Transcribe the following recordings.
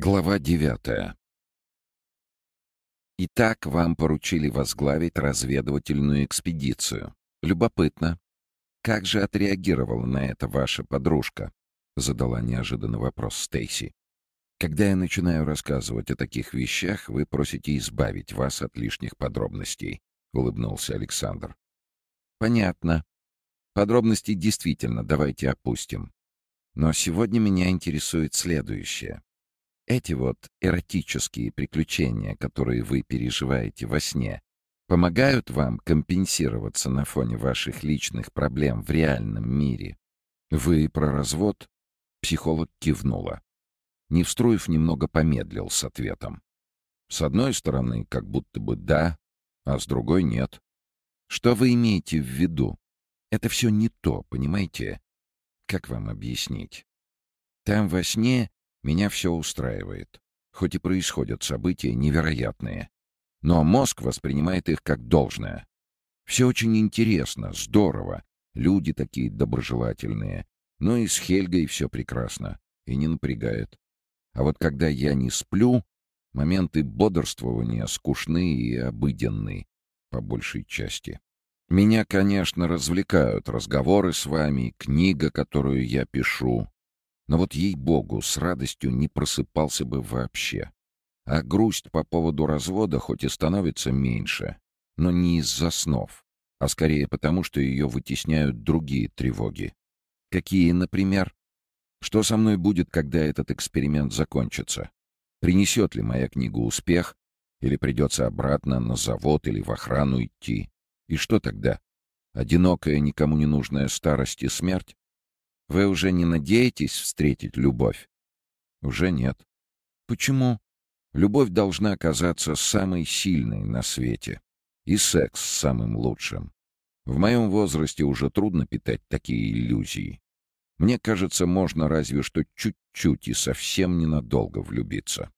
Глава девятая. Итак, вам поручили возглавить разведывательную экспедицию. Любопытно. Как же отреагировала на это ваша подружка? Задала неожиданный вопрос Стейси. Когда я начинаю рассказывать о таких вещах, вы просите избавить вас от лишних подробностей, улыбнулся Александр. Понятно. Подробности действительно давайте опустим. Но сегодня меня интересует следующее. Эти вот эротические приключения, которые вы переживаете во сне, помогают вам компенсироваться на фоне ваших личных проблем в реальном мире? Вы про развод? Психолог кивнула. Невстроев немного помедлил с ответом. С одной стороны, как будто бы да, а с другой нет. Что вы имеете в виду? Это все не то, понимаете? Как вам объяснить? Там во сне меня все устраивает, хоть и происходят события невероятные. Но мозг воспринимает их как должное. Все очень интересно, здорово, люди такие доброжелательные. Ну и с Хельгой все прекрасно и не напрягает. А вот когда я не сплю, моменты бодрствования скучны и обыденны, по большей части. Меня, конечно, развлекают разговоры с вами, книга, которую я пишу, но вот ей-богу, с радостью не просыпался бы вообще. А грусть по поводу развода хоть и становится меньше, но не из-за снов, а скорее потому, что ее вытесняют другие тревоги. Какие, например? Что со мной будет, когда этот эксперимент закончится? Принесет ли моя книга успех? Или придется обратно на завод или в охрану идти? И что тогда? Одинокая, никому не нужная старость и смерть? Вы уже не надеетесь встретить любовь? Уже нет. Почему? Любовь должна оказаться самой сильной на свете. И секс самым лучшим. В моем возрасте уже трудно питать такие иллюзии. Мне кажется, можно разве что чуть-чуть и совсем ненадолго влюбиться.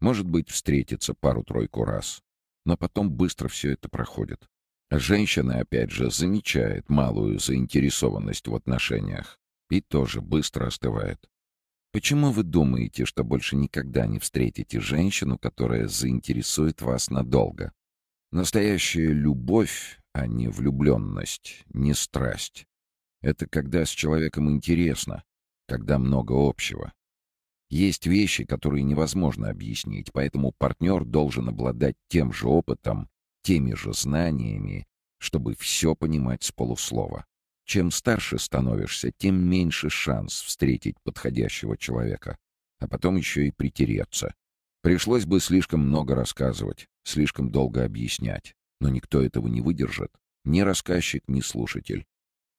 Может быть, встретиться пару-тройку раз. Но потом быстро все это проходит. Женщина, опять же, замечает малую заинтересованность в отношениях и тоже быстро остывает. Почему вы думаете, что больше никогда не встретите женщину, которая заинтересует вас надолго? Настоящая любовь, а не влюбленность, не страсть. Это когда с человеком интересно, когда много общего. Есть вещи, которые невозможно объяснить, поэтому партнер должен обладать тем же опытом, теми же знаниями, чтобы все понимать с полуслова. Чем старше становишься, тем меньше шанс встретить подходящего человека, а потом еще и притереться. Пришлось бы слишком много рассказывать, слишком долго объяснять, но никто этого не выдержит, ни рассказчик, ни слушатель.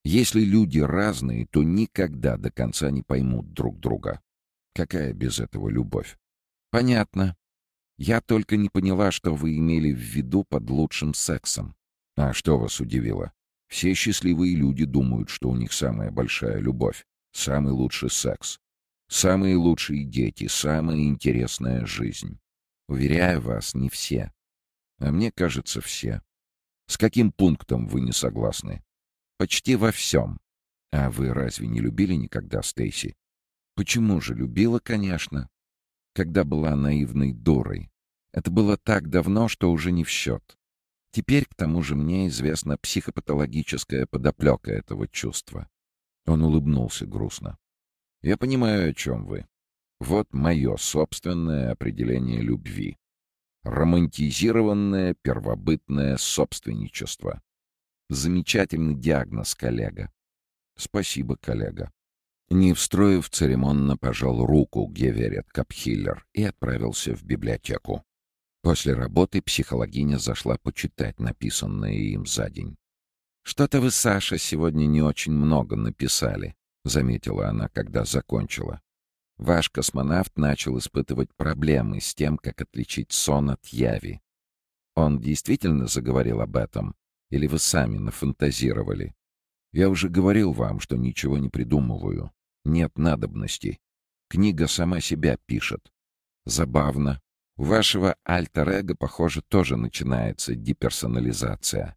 Если люди разные, то никогда до конца не поймут друг друга. Какая без этого любовь? Понятно. Я только не поняла, что вы имели в виду под лучшим сексом. А что вас удивило? Все счастливые люди думают, что у них самая большая любовь, самый лучший секс, самые лучшие дети, самая интересная жизнь. Уверяю вас, не все. А мне кажется, все. С каким пунктом вы не согласны? Почти во всем. А вы разве не любили никогда Стейси? Почему же любила, конечно? Когда была наивной дурой. Это было так давно, что уже не в счет. Теперь, к тому же, мне известна психопатологическая подоплека этого чувства. Он улыбнулся грустно. Я понимаю, о чем вы. Вот мое собственное определение любви. Романтизированное первобытное собственничество. Замечательный диагноз, коллега. Спасибо, коллега. Не встроив, церемонно пожал руку Геверет Капхиллер и отправился в библиотеку. После работы психологиня зашла почитать написанное им за день. «Что-то вы, Саша, сегодня не очень много написали», — заметила она, когда закончила. «Ваш космонавт начал испытывать проблемы с тем, как отличить сон от яви. Он действительно заговорил об этом? Или вы сами нафантазировали? Я уже говорил вам, что ничего не придумываю. Нет надобности. Книга сама себя пишет. Забавно, вашего альтер-эго, похоже, тоже начинается деперсонализация.